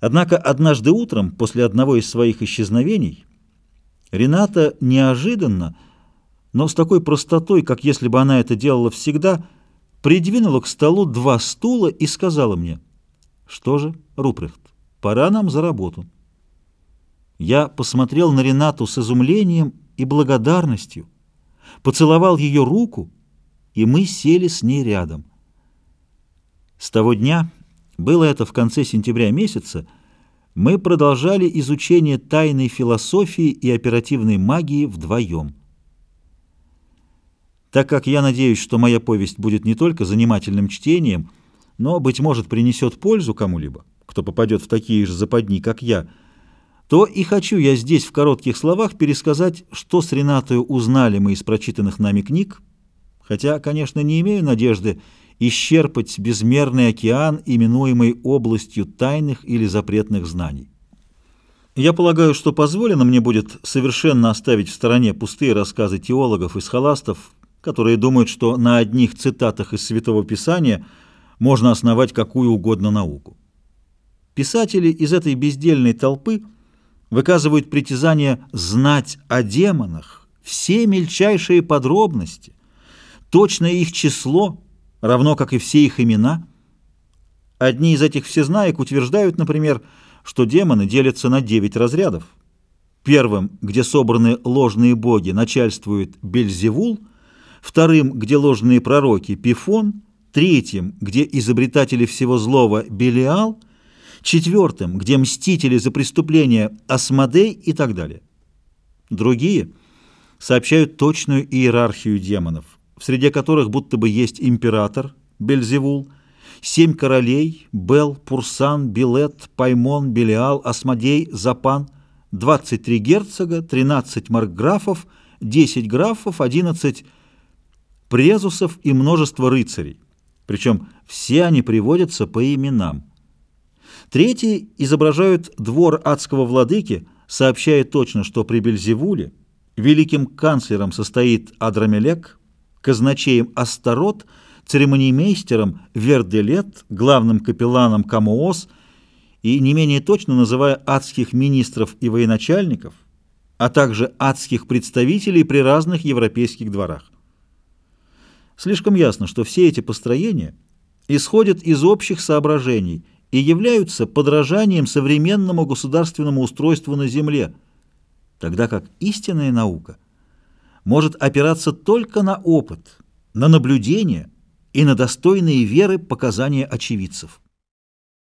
Однако однажды утром, после одного из своих исчезновений, Рената неожиданно, но с такой простотой, как если бы она это делала всегда, придвинула к столу два стула и сказала мне, «Что же, Рупрехт, пора нам за работу». Я посмотрел на Ренату с изумлением и благодарностью, поцеловал ее руку, и мы сели с ней рядом. С того дня было это в конце сентября месяца, мы продолжали изучение тайной философии и оперативной магии вдвоем. Так как я надеюсь, что моя повесть будет не только занимательным чтением, но, быть может, принесет пользу кому-либо, кто попадет в такие же западни, как я, то и хочу я здесь в коротких словах пересказать, что с Ренатою узнали мы из прочитанных нами книг, хотя, конечно, не имею надежды исчерпать безмерный океан, именуемый областью тайных или запретных знаний. Я полагаю, что позволено мне будет совершенно оставить в стороне пустые рассказы теологов и схоластов, которые думают, что на одних цитатах из Святого Писания можно основать какую угодно науку. Писатели из этой бездельной толпы выказывают притязание знать о демонах все мельчайшие подробности, точное их число – равно как и все их имена. Одни из этих всезнаек утверждают, например, что демоны делятся на девять разрядов. Первым, где собраны ложные боги, начальствует Бельзевул, вторым, где ложные пророки Пифон, третьим, где изобретатели всего злого Белиал, четвертым, где мстители за преступления Асмодей и так далее. Другие сообщают точную иерархию демонов в среде которых будто бы есть император Бельзевул, семь королей Бел, Пурсан, Билет, Паймон, Белиал, Асмодей, Запан, 23 герцога, 13 маркграфов, 10 графов, 11 презусов и множество рыцарей. Причем все они приводятся по именам. Третьи изображают двор адского владыки, сообщая точно, что при Бельзевуле великим канцлером состоит Адрамелек, казначеем Астарот, церемониймейстером Верделет, главным капелланом Камоос и не менее точно называя адских министров и военачальников, а также адских представителей при разных европейских дворах. Слишком ясно, что все эти построения исходят из общих соображений и являются подражанием современному государственному устройству на Земле, тогда как истинная наука – может опираться только на опыт, на наблюдение и на достойные веры показания очевидцев.